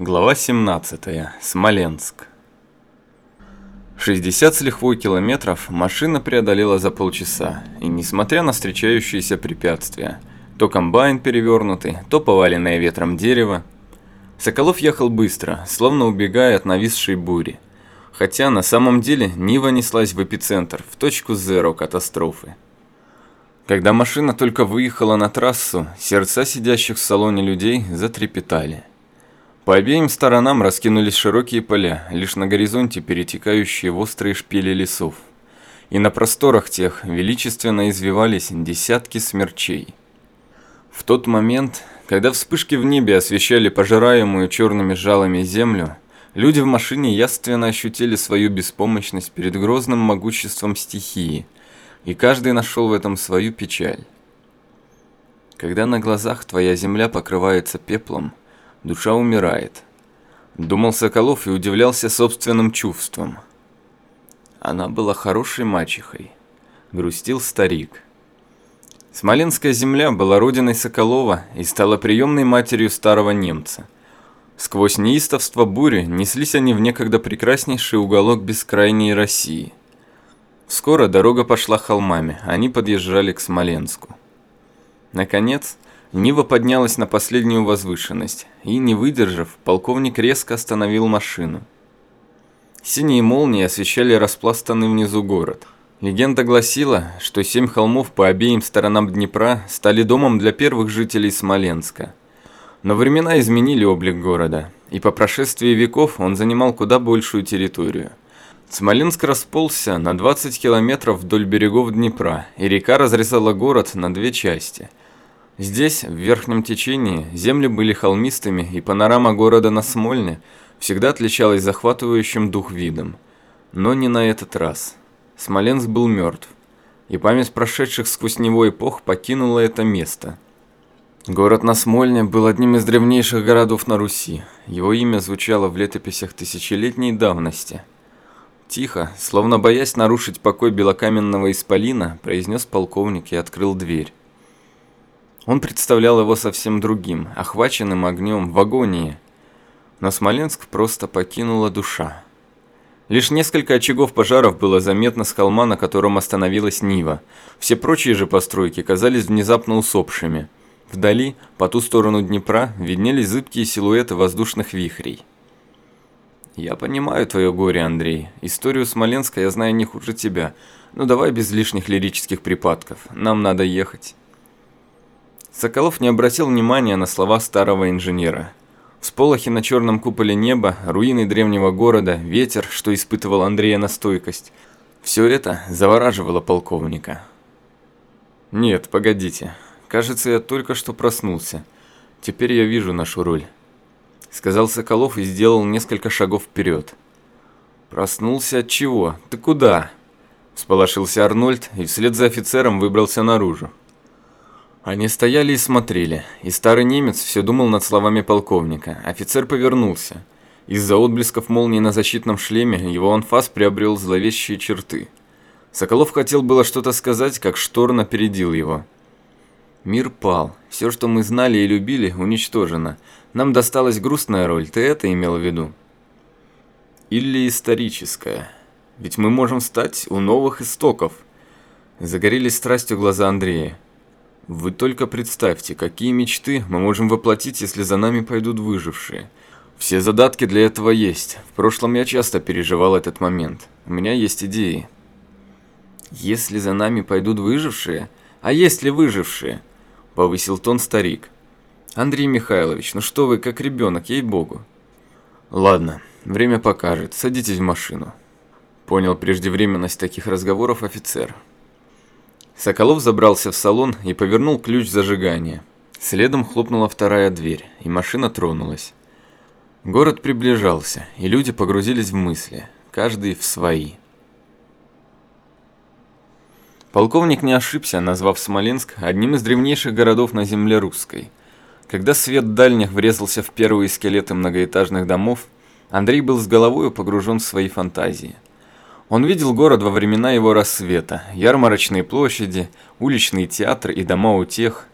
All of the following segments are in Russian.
Глава 17. Смоленск. 60 с лихвой километров машина преодолела за полчаса, и несмотря на встречающиеся препятствия, то комбайн перевернутый, то поваленное ветром дерево, Соколов ехал быстро, словно убегая от нависшей бури. Хотя на самом деле Нива неслась в эпицентр, в точку зеро катастрофы. Когда машина только выехала на трассу, сердца сидящих в салоне людей затрепетали. По обеим сторонам раскинулись широкие поля, лишь на горизонте перетекающие в острые шпили лесов. И на просторах тех величественно извивались десятки смерчей. В тот момент, когда вспышки в небе освещали пожираемую черными жалами землю, люди в машине яственно ощутили свою беспомощность перед грозным могуществом стихии, и каждый нашел в этом свою печаль. Когда на глазах твоя земля покрывается пеплом – душа умирает. Думал Соколов и удивлялся собственным чувствам. Она была хорошей мачехой. Грустил старик. Смоленская земля была родиной Соколова и стала приемной матерью старого немца. Сквозь неистовство бури неслись они в некогда прекраснейший уголок бескрайней России. Скоро дорога пошла холмами, они подъезжали к Смоленску. Наконец, Нива поднялась на последнюю возвышенность, и, не выдержав, полковник резко остановил машину. Синие молнии освещали распластанный внизу город. Легенда гласила, что семь холмов по обеим сторонам Днепра стали домом для первых жителей Смоленска. Но времена изменили облик города, и по прошествии веков он занимал куда большую территорию. Смоленск расползся на 20 километров вдоль берегов Днепра, и река разрезала город на две части – Здесь, в верхнем течении, земли были холмистыми, и панорама города на Смольне всегда отличалась захватывающим дух видом. Но не на этот раз. Смоленск был мертв, и память прошедших сквозь него эпох покинула это место. Город на Смольне был одним из древнейших городов на Руси. Его имя звучало в летописях тысячелетней давности. Тихо, словно боясь нарушить покой белокаменного исполина, произнес полковник и открыл дверь. Он представлял его совсем другим, охваченным огнем, в агонии. Но Смоленск просто покинула душа. Лишь несколько очагов пожаров было заметно с холма, на котором остановилась Нива. Все прочие же постройки казались внезапно усопшими. Вдали, по ту сторону Днепра, виднелись зыбкие силуэты воздушных вихрей. «Я понимаю твое горе, Андрей. Историю Смоленска я знаю не хуже тебя. Но давай без лишних лирических припадков. Нам надо ехать». Соколов не обратил внимания на слова старого инженера. Всполохи на черном куполе неба, руины древнего города, ветер, что испытывал Андрея на стойкость. Все это завораживало полковника. «Нет, погодите. Кажется, я только что проснулся. Теперь я вижу нашу роль», — сказал Соколов и сделал несколько шагов вперед. «Проснулся от чего? Ты куда?» Всполошился Арнольд и вслед за офицером выбрался наружу. Они стояли и смотрели, и старый немец все думал над словами полковника. Офицер повернулся. Из-за отблесков молнии на защитном шлеме его анфас приобрел зловещие черты. Соколов хотел было что-то сказать, как Шторн опередил его. «Мир пал. Все, что мы знали и любили, уничтожено. Нам досталась грустная роль. Ты это имел в виду?» «Или историческая. Ведь мы можем стать у новых истоков». Загорелись страстью глаза Андрея. Вы только представьте, какие мечты мы можем воплотить, если за нами пойдут выжившие. Все задатки для этого есть. В прошлом я часто переживал этот момент. У меня есть идеи. Если за нами пойдут выжившие? А есть ли выжившие? Повысил тон старик. Андрей Михайлович, ну что вы, как ребенок, ей-богу. Ладно, время покажет. Садитесь в машину. Понял преждевременность таких разговоров офицер. Соколов забрался в салон и повернул ключ зажигания. Следом хлопнула вторая дверь, и машина тронулась. Город приближался, и люди погрузились в мысли, каждый в свои. Полковник не ошибся, назвав Смоленск одним из древнейших городов на земле русской. Когда свет дальних врезался в первые скелеты многоэтажных домов, Андрей был с головой погружен в свои фантазии – он видел город во времена его рассвета, ярмарочные площади, уличные театры и дома утех.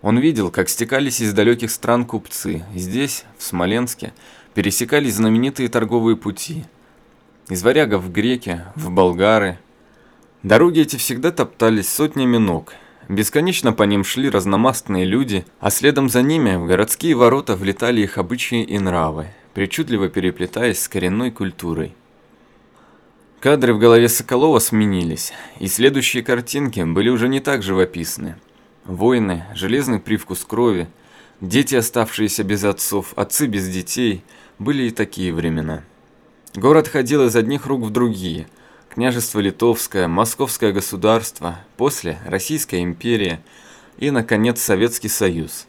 Он видел, как стекались из далеких стран купцы. Здесь, в Смоленске, пересекались знаменитые торговые пути. Из варягов в греки, в болгары. Дороги эти всегда топтались сотнями ног. Бесконечно по ним шли разномастные люди, а следом за ними в городские ворота влетали их обычаи и нравы, причудливо переплетаясь с коренной культурой. Кадры в голове Соколова сменились, и следующие картинки были уже не так живописны. Войны, железный привкус крови, дети, оставшиеся без отцов, отцы без детей, были и такие времена. Город ходил из одних рук в другие. Княжество Литовское, Московское государство, после Российская империя и, наконец, Советский Союз.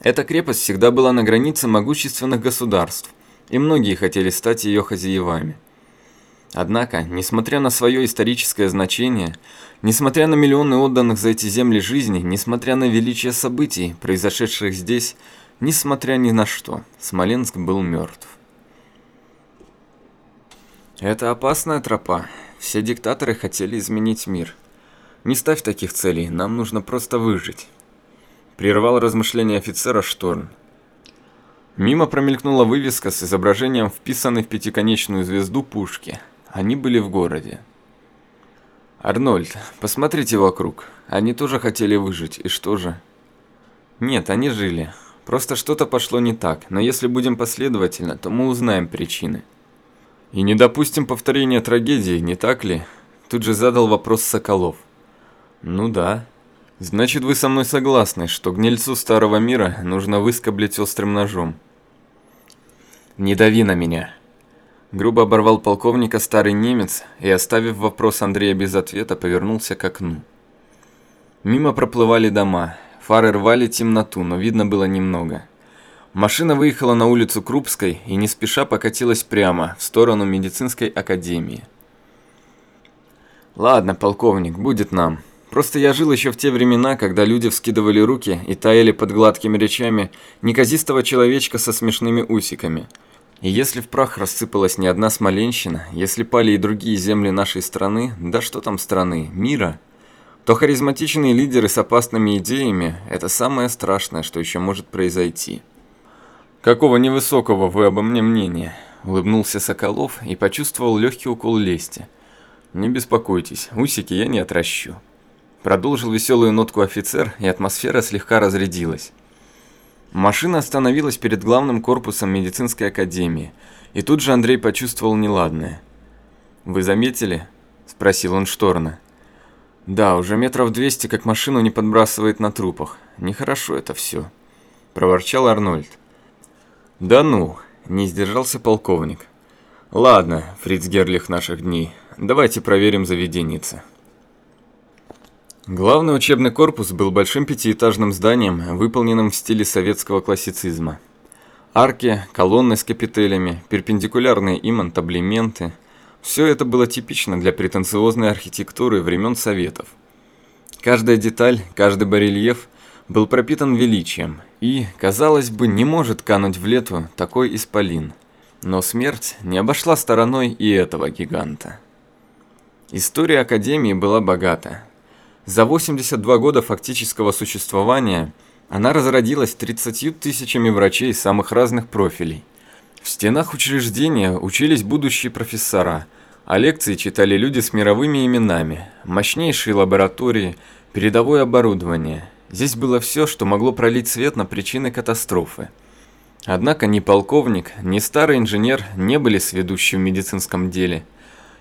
Эта крепость всегда была на границе могущественных государств, и многие хотели стать ее хозяевами. Однако, несмотря на свое историческое значение, несмотря на миллионы отданных за эти земли жизней, несмотря на величие событий, произошедших здесь, несмотря ни на что, Смоленск был мертв. Это опасная тропа. Все диктаторы хотели изменить мир. Не ставь таких целей, нам нужно просто выжить. Прервал размышления офицера Шторн. Мимо промелькнула вывеска с изображением вписанной в пятиконечную звезду пушки – они были в городе. «Арнольд, посмотрите вокруг. Они тоже хотели выжить, и что же?» «Нет, они жили. Просто что-то пошло не так, но если будем последовательно, то мы узнаем причины». «И не допустим повторения трагедии, не так ли?» Тут же задал вопрос Соколов. «Ну да. Значит, вы со мной согласны, что гнильцу Старого Мира нужно выскоблить острым ножом?» «Не дави на меня», Грубо оборвал полковника старый немец и, оставив вопрос Андрея без ответа, повернулся к окну. Мимо проплывали дома, фары рвали темноту, но видно было немного. Машина выехала на улицу Крупской и не спеша покатилась прямо, в сторону медицинской академии. «Ладно, полковник, будет нам. Просто я жил еще в те времена, когда люди вскидывали руки и таяли под гладкими речами неказистого человечка со смешными усиками – и если в прах рассыпалась не одна Смоленщина, если пали и другие земли нашей страны, да что там страны, мира, то харизматичные лидеры с опасными идеями – это самое страшное, что еще может произойти. «Какого невысокого вы обо мне мнения?» – улыбнулся Соколов и почувствовал легкий укол лести. «Не беспокойтесь, усики я не отращу». Продолжил веселую нотку офицер, и атмосфера слегка разрядилась. Машина остановилась перед главным корпусом медицинской академии, и тут же Андрей почувствовал неладное. «Вы заметили?» – спросил он Шторна. «Да, уже метров двести, как машину не подбрасывает на трупах. Нехорошо это все», – проворчал Арнольд. «Да ну!» – не сдержался полковник. «Ладно, Фриц Герлих наших дней, давайте проверим заведенница». Главный учебный корпус был большим пятиэтажным зданием, выполненным в стиле советского классицизма. Арки, колонны с капителями, перпендикулярные им антаблементы – все это было типично для претенциозной архитектуры времен Советов. Каждая деталь, каждый барельеф был пропитан величием и, казалось бы, не может кануть в лету такой исполин. Но смерть не обошла стороной и этого гиганта. История Академии была богата – за 82 года фактического существования она разродилась 30 тысячами врачей самых разных профилей. В стенах учреждения учились будущие профессора, а лекции читали люди с мировыми именами, мощнейшие лаборатории, передовое оборудование. Здесь было все, что могло пролить свет на причины катастрофы. Однако ни полковник, ни старый инженер не были сведущими в медицинском деле.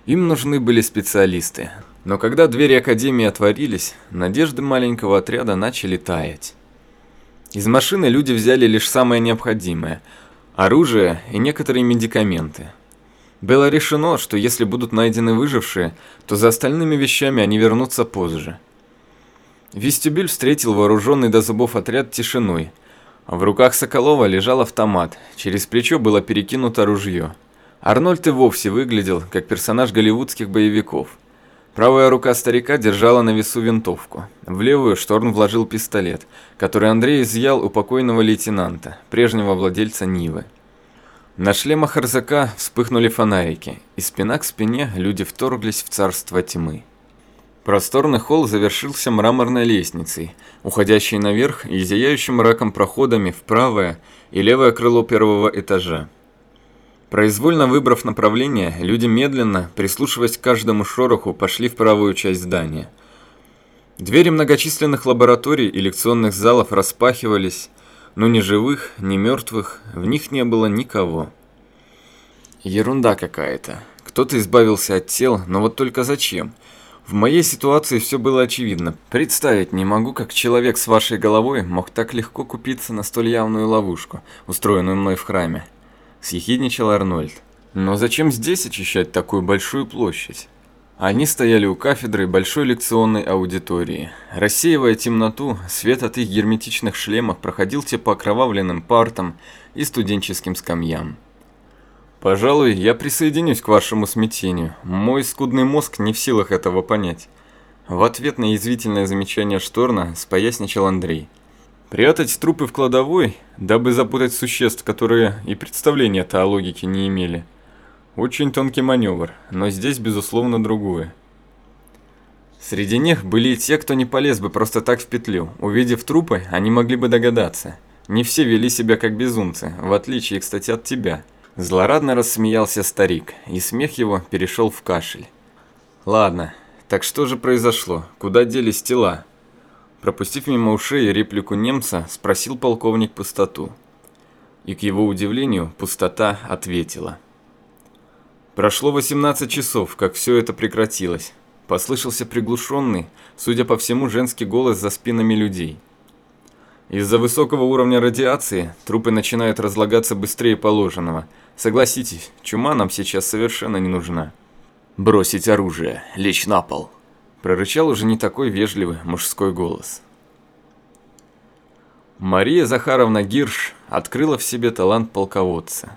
Им нужны были специалисты, но когда двери Академии отворились, надежды маленького отряда начали таять. Из машины люди взяли лишь самое необходимое – оружие и некоторые медикаменты. Было решено, что если будут найдены выжившие, то за остальными вещами они вернутся позже. Вестибюль встретил вооруженный до зубов отряд тишиной. В руках Соколова лежал автомат, через плечо было перекинуто ружье. Арнольд и вовсе выглядел, как персонаж голливудских боевиков – Правая рука старика держала на весу винтовку. В левую Шторн вложил пистолет, который Андрей изъял у покойного лейтенанта, прежнего владельца Нивы. На шлемах рзака вспыхнули фонарики, и спина к спине люди вторглись в царство тьмы. Просторный холл завершился мраморной лестницей, уходящей наверх и зияющим раком проходами в правое и левое крыло первого этажа. Произвольно выбрав направление, люди медленно, прислушиваясь к каждому шороху, пошли в правую часть здания. Двери многочисленных лабораторий и лекционных залов распахивались, но ни живых, ни мертвых в них не было никого. Ерунда какая-то. Кто-то избавился от тел, но вот только зачем? В моей ситуации все было очевидно. Представить не могу, как человек с вашей головой мог так легко купиться на столь явную ловушку, устроенную мной в храме. Съехидничал Арнольд. Но зачем здесь очищать такую большую площадь? Они стояли у кафедры большой лекционной аудитории. Рассеивая темноту, свет от их герметичных шлемов проходил те по окровавленным партам и студенческим скамьям. Пожалуй, я присоединюсь к вашему смятению. Мой скудный мозг не в силах этого понять. В ответ на язвительное замечание Шторна споясничал Андрей. Прятать трупы в кладовой, дабы запутать существ, которые и представления-то о логике не имели. Очень тонкий маневр, но здесь, безусловно, другое. Среди них были и те, кто не полез бы просто так в петлю. Увидев трупы, они могли бы догадаться. Не все вели себя как безумцы, в отличие, кстати, от тебя – Злорадно рассмеялся старик, и смех его перешел в кашель. «Ладно, так что же произошло? Куда делись тела?» Пропустив мимо ушей реплику немца, спросил полковник пустоту. И к его удивлению, пустота ответила. Прошло 18 часов, как все это прекратилось. Послышался приглушенный, судя по всему, женский голос за спинами людей. Из-за высокого уровня радиации трупы начинают разлагаться быстрее положенного – Согласитесь, чума нам сейчас совершенно не нужна. Бросить оружие, лечь на пол. Прорычал уже не такой вежливый мужской голос. Мария Захаровна Гирш открыла в себе талант полководца.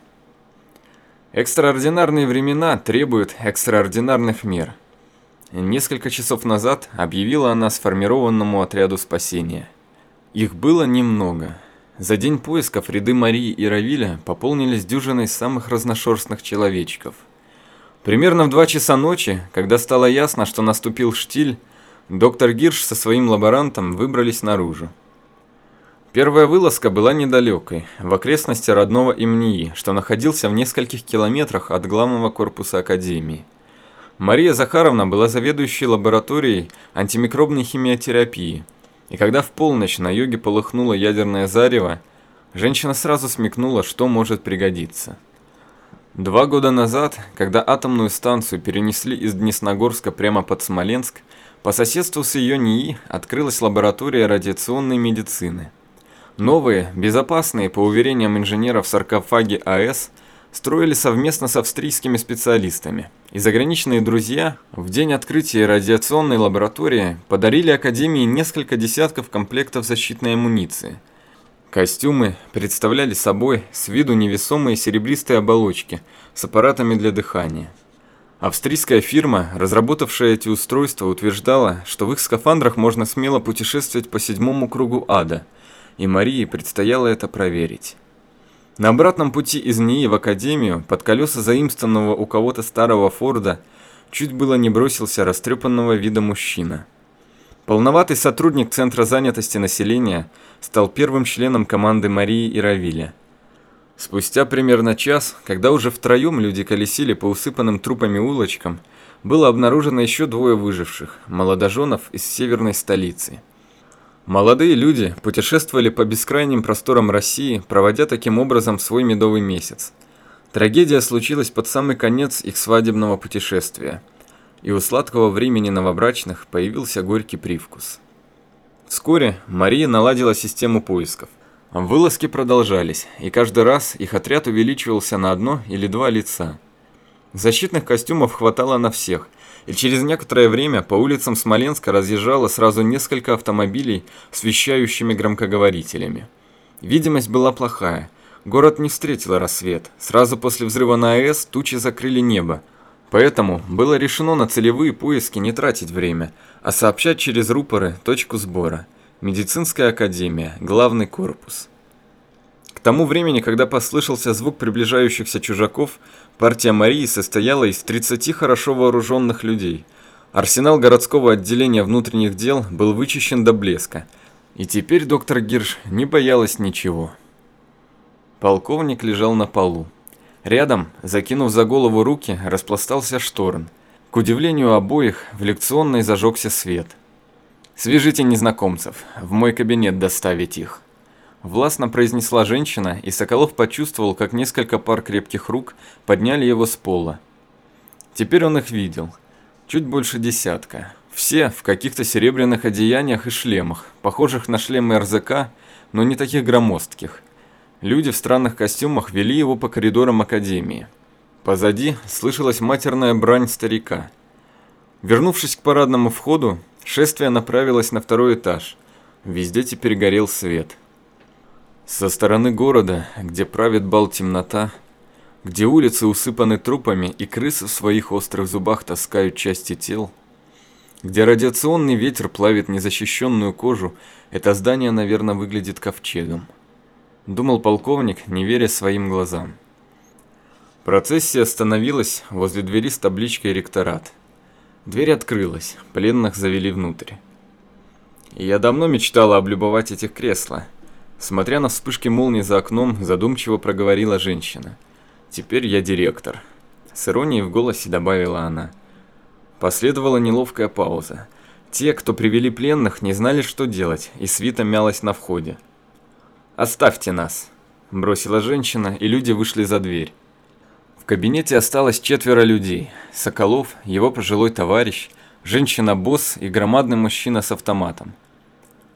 Экстраординарные времена требуют экстраординарных мер. Несколько часов назад объявила она сформированному отряду спасения. Их было немного – за день поисков ряды Марии и Равиля пополнились дюжиной самых разношерстных человечков. Примерно в два часа ночи, когда стало ясно, что наступил штиль, доктор Гирш со своим лаборантом выбрались наружу. Первая вылазка была недалекой, в окрестности родного Имнии, что находился в нескольких километрах от главного корпуса Академии. Мария Захаровна была заведующей лабораторией антимикробной химиотерапии – и когда в полночь на юге полыхнуло ядерное зарево, женщина сразу смекнула, что может пригодиться. Два года назад, когда атомную станцию перенесли из Днесногорска прямо под Смоленск, по соседству с ее НИИ открылась лаборатория радиационной медицины. Новые, безопасные, по уверениям инженеров саркофаги АЭС – строили совместно с австрийскими специалистами. И заграничные друзья в день открытия радиационной лаборатории подарили Академии несколько десятков комплектов защитной амуниции. Костюмы представляли собой с виду невесомые серебристые оболочки с аппаратами для дыхания. Австрийская фирма, разработавшая эти устройства, утверждала, что в их скафандрах можно смело путешествовать по седьмому кругу ада, и Марии предстояло это проверить. На обратном пути из НИИ в академию, под колеса заимствованного у кого-то старого Форда, чуть было не бросился растрепанного вида мужчина. Полноватый сотрудник Центра занятости населения стал первым членом команды Марии и Равиля. Спустя примерно час, когда уже втроем люди колесили по усыпанным трупами улочкам, было обнаружено еще двое выживших, молодоженов из северной столицы – Молодые люди путешествовали по бескрайним просторам России, проводя таким образом свой медовый месяц. Трагедия случилась под самый конец их свадебного путешествия, и у сладкого времени новобрачных появился горький привкус. Вскоре Мария наладила систему поисков. Вылазки продолжались, и каждый раз их отряд увеличивался на одно или два лица. Защитных костюмов хватало на всех – и через некоторое время по улицам Смоленска разъезжало сразу несколько автомобилей с вещающими громкоговорителями. Видимость была плохая. Город не встретил рассвет. Сразу после взрыва на АЭС тучи закрыли небо. Поэтому было решено на целевые поиски не тратить время, а сообщать через рупоры точку сбора. Медицинская академия, главный корпус. К тому времени, когда послышался звук приближающихся чужаков, партия Марии состояла из 30 хорошо вооруженных людей. Арсенал городского отделения внутренних дел был вычищен до блеска, и теперь доктор Гирш не боялась ничего. Полковник лежал на полу. Рядом, закинув за голову руки, распластался Шторн. К удивлению обоих, в лекционной зажегся свет. «Свяжите незнакомцев, в мой кабинет доставить их». Властно произнесла женщина, и Соколов почувствовал, как несколько пар крепких рук подняли его с пола. Теперь он их видел. Чуть больше десятка. Все в каких-то серебряных одеяниях и шлемах, похожих на шлемы РЗК, но не таких громоздких. Люди в странных костюмах вели его по коридорам академии. Позади слышалась матерная брань старика. Вернувшись к парадному входу, шествие направилось на второй этаж. Везде теперь горел свет. Со стороны города, где правит бал темнота, где улицы усыпаны трупами и крысы в своих острых зубах таскают части тел, где радиационный ветер плавит незащищенную кожу, это здание, наверное, выглядит ковчегом. Думал полковник, не веря своим глазам. Процессия остановилась возле двери с табличкой «Ректорат». Дверь открылась, пленных завели внутрь. Я давно мечтала облюбовать этих кресла. Смотря на вспышки молний за окном, задумчиво проговорила женщина. «Теперь я директор», — с иронией в голосе добавила она. Последовала неловкая пауза. Те, кто привели пленных, не знали, что делать, и свита мялась на входе. «Оставьте нас», — бросила женщина, и люди вышли за дверь кабинете осталось четверо людей. Соколов, его пожилой товарищ, женщина-босс и громадный мужчина с автоматом.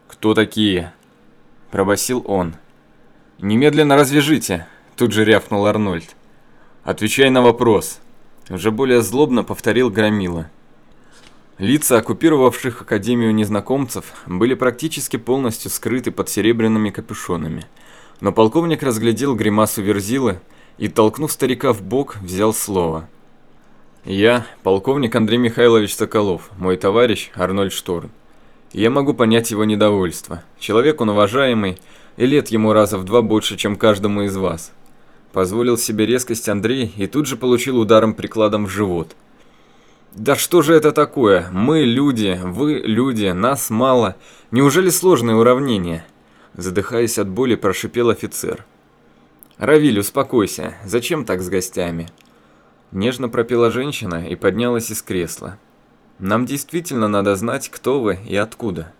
«Кто такие?» – пробасил он. «Немедленно развяжите!» – тут же рявкнул Арнольд. «Отвечай на вопрос!» – уже более злобно повторил Громила. Лица оккупировавших Академию незнакомцев были практически полностью скрыты под серебряными капюшонами. Но полковник разглядел гримасу Верзилы и, толкнув старика в бок, взял слово. «Я, полковник Андрей Михайлович Соколов, мой товарищ Арнольд Шторн. Я могу понять его недовольство. Человек он уважаемый, и лет ему раза в два больше, чем каждому из вас. Позволил себе резкость Андрей и тут же получил ударом прикладом в живот. Да что же это такое? Мы люди, вы люди, нас мало. Неужели сложное уравнение? Задыхаясь от боли, прошипел офицер. «Равиль, успокойся. Зачем так с гостями?» Нежно пропела женщина и поднялась из кресла. «Нам действительно надо знать, кто вы и откуда».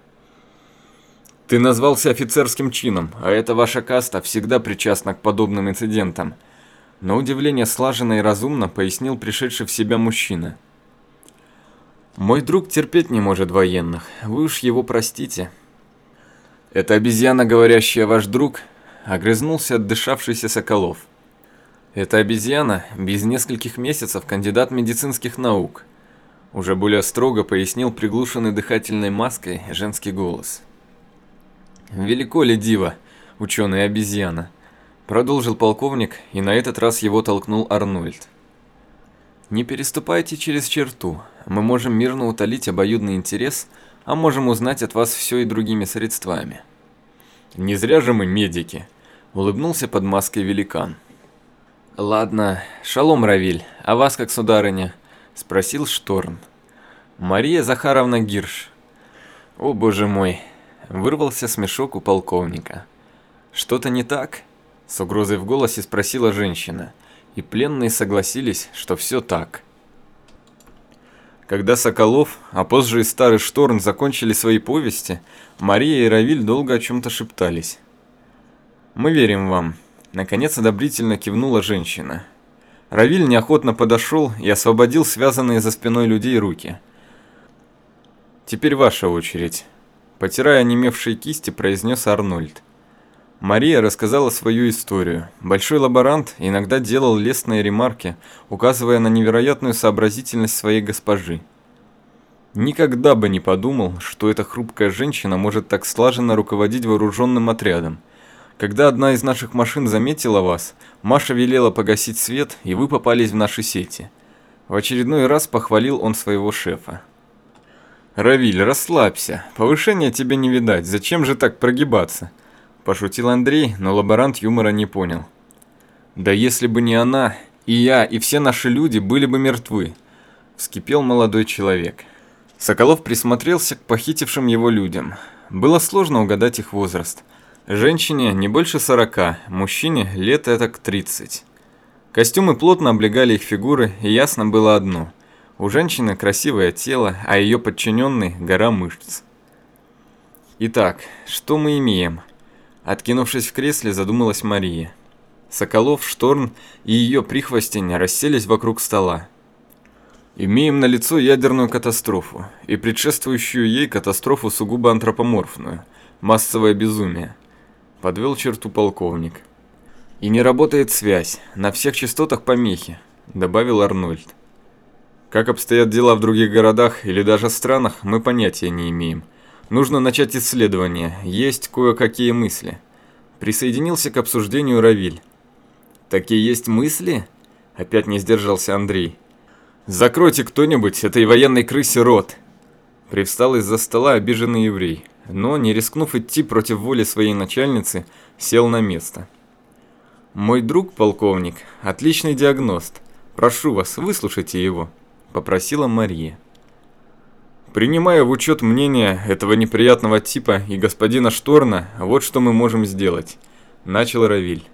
«Ты назвался офицерским чином, а эта ваша каста всегда причастна к подобным инцидентам». На удивление слаженно и разумно пояснил пришедший в себя мужчина. «Мой друг терпеть не может военных, вы уж его простите». «Это обезьяна, говорящая ваш друг, огрызнулся отдышавшийся Соколов. «Это обезьяна, без нескольких месяцев кандидат медицинских наук», уже более строго пояснил приглушенный дыхательной маской женский голос. «Велико ли диво, ученый-обезьяна?» Продолжил полковник, и на этот раз его толкнул Арнольд. «Не переступайте через черту. Мы можем мирно утолить обоюдный интерес, а можем узнать от вас все и другими средствами». Не зря же мы медики, улыбнулся под маской великан. Ладно, шалом, Равиль, а вас как сударыня? спросил Шторм. Мария Захаровна Гирш. О, боже мой, вырвался смешок у полковника. Что-то не так? С угрозой в голосе спросила женщина, и пленные согласились, что все так. Когда Соколов, а позже и старый Шторн закончили свои повести, Мария и Равиль долго о чем-то шептались. «Мы верим вам», — наконец одобрительно кивнула женщина. Равиль неохотно подошел и освободил связанные за спиной людей руки. «Теперь ваша очередь», — потирая онемевшие кисти, произнес Арнольд. Мария рассказала свою историю. Большой лаборант иногда делал лестные ремарки, указывая на невероятную сообразительность своей госпожи. Никогда бы не подумал, что эта хрупкая женщина может так слаженно руководить вооруженным отрядом. Когда одна из наших машин заметила вас, Маша велела погасить свет, и вы попались в наши сети. В очередной раз похвалил он своего шефа. «Равиль, расслабься. Повышения тебе не видать. Зачем же так прогибаться?» Пошутил Андрей, но лаборант юмора не понял. «Да если бы не она, и я, и все наши люди были бы мертвы», – вскипел молодой человек. Соколов присмотрелся к похитившим его людям. Было сложно угадать их возраст. Женщине не больше 40, мужчине лет это к 30. Костюмы плотно облегали их фигуры, и ясно было одно. У женщины красивое тело, а ее подчиненный – гора мышц. Итак, что мы имеем? Откинувшись в кресле, задумалась Мария. Соколов, Шторн и ее прихвостень расселись вокруг стола. Имеем на лицо ядерную катастрофу и предшествующую ей катастрофу сугубо антропоморфную, массовое безумие. Подвел черту полковник. И не работает связь, на всех частотах помехи, добавил Арнольд. Как обстоят дела в других городах или даже странах, мы понятия не имеем. Нужно начать исследование, есть кое-какие мысли. Присоединился к обсуждению Равиль. Такие есть мысли? Опять не сдержался Андрей. Закройте кто-нибудь этой военной крысе рот. Привстал из-за стола обиженный еврей, но, не рискнув идти против воли своей начальницы, сел на место. «Мой друг, полковник, отличный диагност. Прошу вас, выслушайте его», – попросила Мария. Принимая в учет мнение этого неприятного типа и господина Шторна, вот что мы можем сделать, начал Равиль.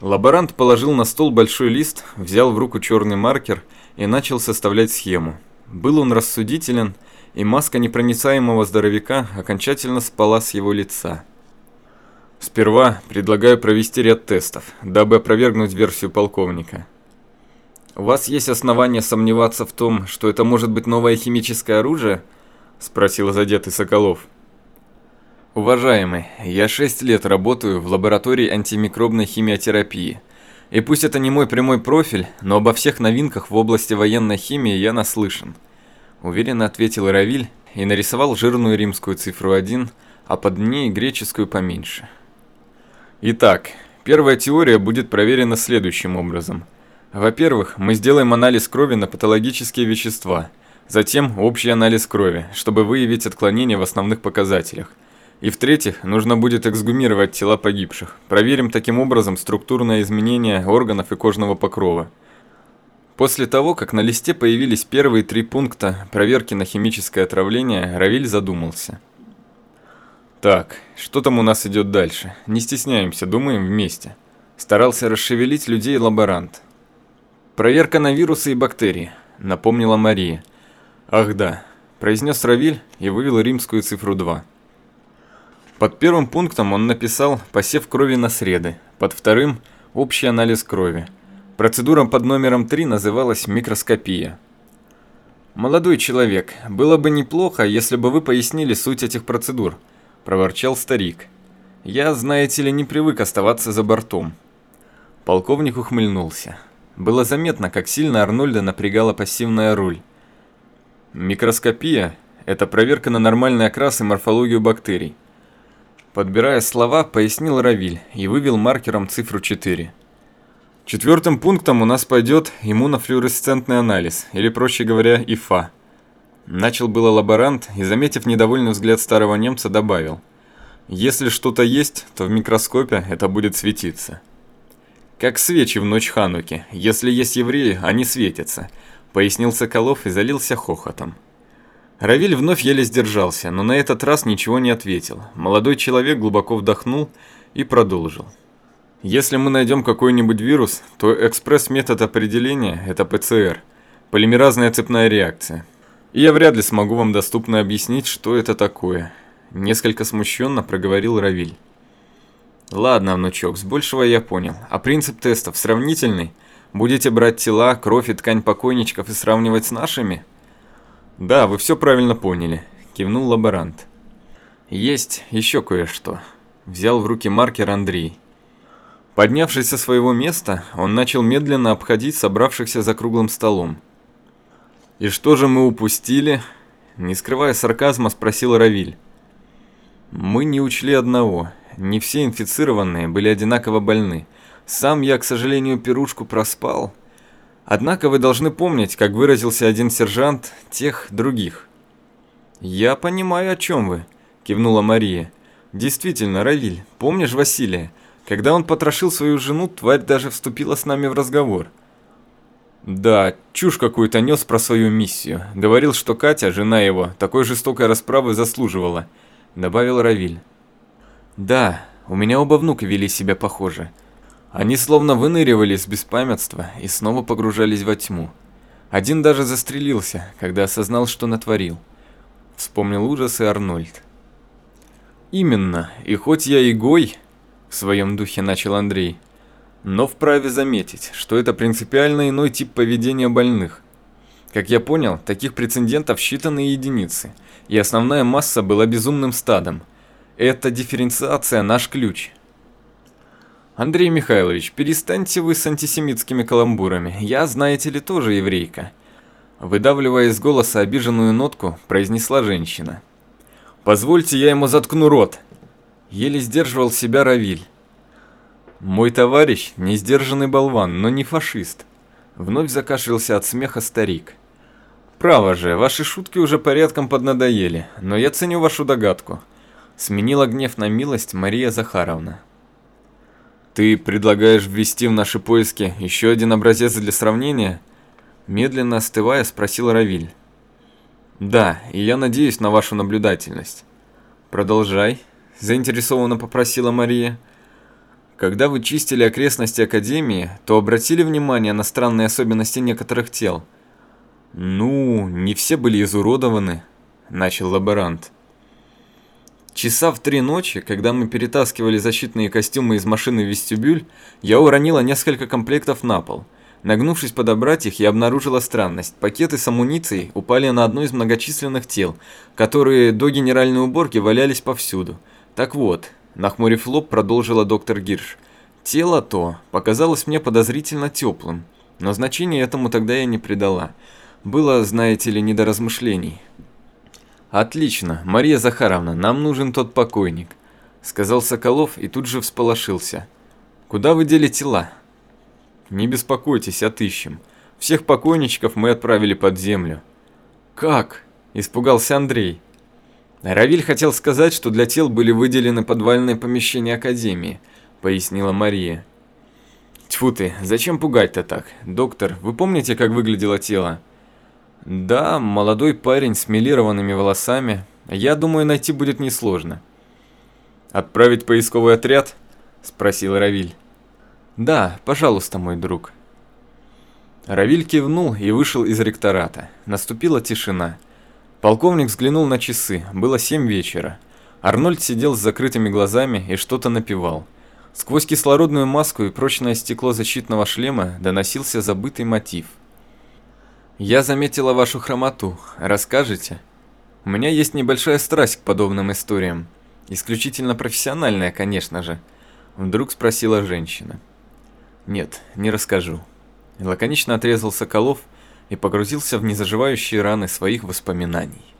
Лаборант положил на стол большой лист, взял в руку черный маркер и начал составлять схему. Был он рассудителен, и маска непроницаемого здоровяка окончательно спала с его лица. Сперва предлагаю провести ряд тестов, дабы опровергнуть версию полковника. У вас есть основания сомневаться в том, что это может быть новое химическое оружие? Спросил задетый Соколов. Уважаемый, я 6 лет работаю в лаборатории антимикробной химиотерапии. И пусть это не мой прямой профиль, но обо всех новинках в области военной химии я наслышан. Уверенно ответил Равиль и нарисовал жирную римскую цифру 1, а под ней греческую поменьше. Итак, первая теория будет проверена следующим образом. Во-первых, мы сделаем анализ крови на патологические вещества, затем общий анализ крови, чтобы выявить отклонения в основных показателях – и в-третьих, нужно будет эксгумировать тела погибших. Проверим таким образом структурное изменение органов и кожного покрова. После того, как на листе появились первые три пункта проверки на химическое отравление, Равиль задумался. Так, что там у нас идет дальше? Не стесняемся, думаем вместе. Старался расшевелить людей лаборант. Проверка на вирусы и бактерии, напомнила Мария. Ах да, произнес Равиль и вывел римскую цифру 2. Под первым пунктом он написал «посев крови на среды», под вторым – «общий анализ крови». Процедура под номером 3 называлась микроскопия. «Молодой человек, было бы неплохо, если бы вы пояснили суть этих процедур», – проворчал старик. «Я, знаете ли, не привык оставаться за бортом». Полковник ухмыльнулся. Было заметно, как сильно Арнольда напрягала пассивная руль. Микроскопия – это проверка на нормальный окрас и морфологию бактерий. Подбирая слова, пояснил Равиль и вывел маркером цифру 4. Четвертым пунктом у нас пойдет иммунофлюоресцентный анализ, или проще говоря, ИФА. Начал было лаборант и, заметив недовольный взгляд старого немца, добавил. Если что-то есть, то в микроскопе это будет светиться. Как свечи в ночь Хануки. Если есть евреи, они светятся, пояснил Соколов и залился хохотом. Равиль вновь еле сдержался, но на этот раз ничего не ответил. Молодой человек глубоко вдохнул и продолжил. Если мы найдем какой-нибудь вирус, то экспресс-метод определения – это ПЦР, полимеразная цепная реакция. И я вряд ли смогу вам доступно объяснить, что это такое. Несколько смущенно проговорил Равиль. Ладно, внучок, с большего я понял. А принцип тестов сравнительный? Будете брать тела, кровь и ткань покойничков и сравнивать с нашими? «Да, вы все правильно поняли», – кивнул лаборант. «Есть еще кое-что», – взял в руки маркер Андрей. Поднявшись со своего места, он начал медленно обходить собравшихся за круглым столом. «И что же мы упустили?» Не скрывая сарказма, спросил Равиль. «Мы не учли одного. Не все инфицированные были одинаково больны. Сам я, к сожалению, пирушку проспал». Однако вы должны помнить, как выразился один сержант, тех других. «Я понимаю, о чем вы», – кивнула Мария. «Действительно, Равиль, помнишь Василия? Когда он потрошил свою жену, тварь даже вступила с нами в разговор». Да, чушь какую-то нес про свою миссию. Говорил, что Катя, жена его, такой жестокой расправы заслуживала, добавил Равиль. Да, у меня оба внука вели себя похоже. Они словно выныривали из беспамятства и снова погружались во тьму. Один даже застрелился, когда осознал, что натворил. Вспомнил ужасы Арнольд. Именно, и хоть я и гой, в своем духе начал Андрей, но вправе заметить, что это принципиально иной тип поведения больных. Как я понял, таких прецедентов считанные единицы, и основная масса была безумным стадом. Это дифференциация наш ключ. Андрей Михайлович, перестаньте вы с антисемитскими каламбурами. Я, знаете ли, тоже еврейка. Выдавливая из голоса обиженную нотку, произнесла женщина. Позвольте, я ему заткну рот. Еле сдерживал себя Равиль. Мой товарищ не сдержанный болван, но не фашист. Вновь закашлялся от смеха старик. Право же, ваши шутки уже порядком поднадоели, но я ценю вашу догадку. Сменила гнев на милость Мария Захаровна. Ты предлагаешь ввести в наши поиски еще один образец для сравнения? Медленно остывая, спросил Равиль. Да, и я надеюсь на вашу наблюдательность. Продолжай, заинтересованно попросила Мария. Когда вы чистили окрестности Академии, то обратили внимание на странные особенности некоторых тел? Ну, не все были изуродованы, начал лаборант. Часа в три ночи, когда мы перетаскивали защитные костюмы из машины в вестибюль, я уронила несколько комплектов на пол. Нагнувшись подобрать их, я обнаружила странность. Пакеты с амуницией упали на одно из многочисленных тел, которые до генеральной уборки валялись повсюду. Так вот, Нахмурив лоб, продолжила доктор Гирш. Тело то показалось мне подозрительно теплым, но значения этому тогда я не придала. Было, знаете ли, не до размышлений. «Отлично, Мария Захаровна, нам нужен тот покойник», — сказал Соколов и тут же всполошился. «Куда вы дели тела?» «Не беспокойтесь, отыщем. Всех покойничков мы отправили под землю». «Как?» – испугался Андрей. Равиль хотел сказать, что для тел были выделены подвальные помещения Академии, пояснила Мария. Тьфу ты, зачем пугать-то так? Доктор, вы помните, как выглядело тело? Да, молодой парень с милированными волосами. Я думаю, найти будет несложно. Отправить поисковый отряд? Спросил Равиль. Да, пожалуйста, мой друг. Равиль кивнул и вышел из ректората. Наступила тишина. Полковник взглянул на часы, было семь вечера. Арнольд сидел с закрытыми глазами и что-то напевал. Сквозь кислородную маску и прочное стекло защитного шлема доносился забытый мотив. «Я заметила вашу хромоту. Расскажете?» «У меня есть небольшая страсть к подобным историям. Исключительно профессиональная, конечно же», — вдруг спросила женщина. «Нет, не расскажу». Лаконично отрезал Соколов и погрузился в незаживающие раны своих воспоминаний.